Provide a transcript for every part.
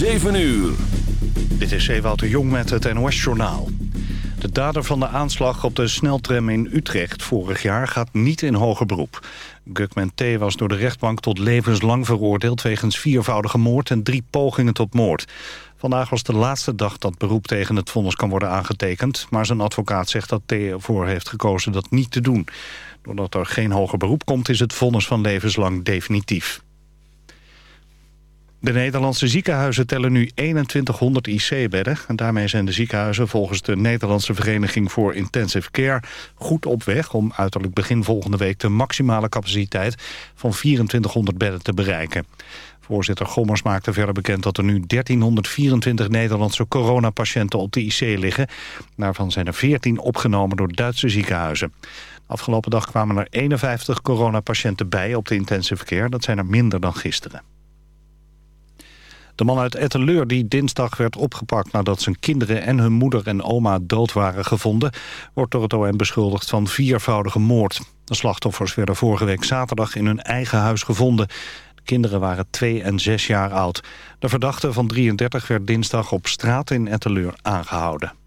7 uur. Dit is Ewout de Jong met het NOS-journaal. De dader van de aanslag op de sneltram in Utrecht vorig jaar gaat niet in hoger beroep. Gugman T. was door de rechtbank tot levenslang veroordeeld... wegens viervoudige moord en drie pogingen tot moord. Vandaag was de laatste dag dat beroep tegen het vonnis kan worden aangetekend... maar zijn advocaat zegt dat T. ervoor heeft gekozen dat niet te doen. Doordat er geen hoger beroep komt is het vonnis van levenslang definitief. De Nederlandse ziekenhuizen tellen nu 2100 IC-bedden. En daarmee zijn de ziekenhuizen volgens de Nederlandse Vereniging voor Intensive Care goed op weg om uiterlijk begin volgende week de maximale capaciteit van 2400 bedden te bereiken. Voorzitter Gommers maakte verder bekend dat er nu 1324 Nederlandse coronapatiënten op de IC liggen. Daarvan zijn er 14 opgenomen door Duitse ziekenhuizen. Afgelopen dag kwamen er 51 coronapatiënten bij op de intensive care. Dat zijn er minder dan gisteren. De man uit Etteleur die dinsdag werd opgepakt nadat zijn kinderen en hun moeder en oma dood waren gevonden, wordt door het OM beschuldigd van viervoudige moord. De slachtoffers werden vorige week zaterdag in hun eigen huis gevonden. De kinderen waren twee en zes jaar oud. De verdachte van 33 werd dinsdag op straat in Etteleur aangehouden.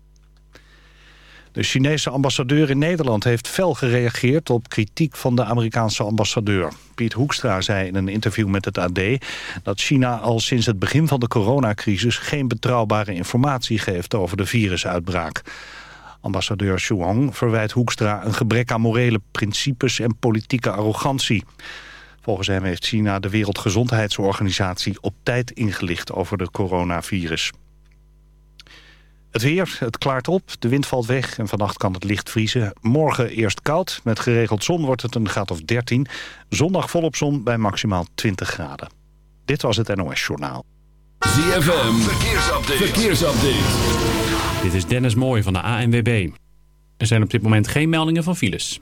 De Chinese ambassadeur in Nederland heeft fel gereageerd op kritiek van de Amerikaanse ambassadeur. Piet Hoekstra zei in een interview met het AD dat China al sinds het begin van de coronacrisis geen betrouwbare informatie geeft over de virusuitbraak. Ambassadeur Xu verwijt Hoekstra een gebrek aan morele principes en politieke arrogantie. Volgens hem heeft China de Wereldgezondheidsorganisatie op tijd ingelicht over de coronavirus. Het weer, het klaart op, de wind valt weg en vannacht kan het licht vriezen. Morgen eerst koud, met geregeld zon wordt het een graad of 13. Zondag volop zon bij maximaal 20 graden. Dit was het NOS Journaal. ZFM, verkeersupdate. verkeersupdate. Dit is Dennis Mooij van de ANWB. Er zijn op dit moment geen meldingen van files.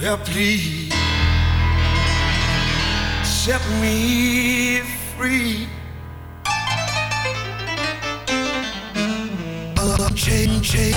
Well, please set me free. Change, change.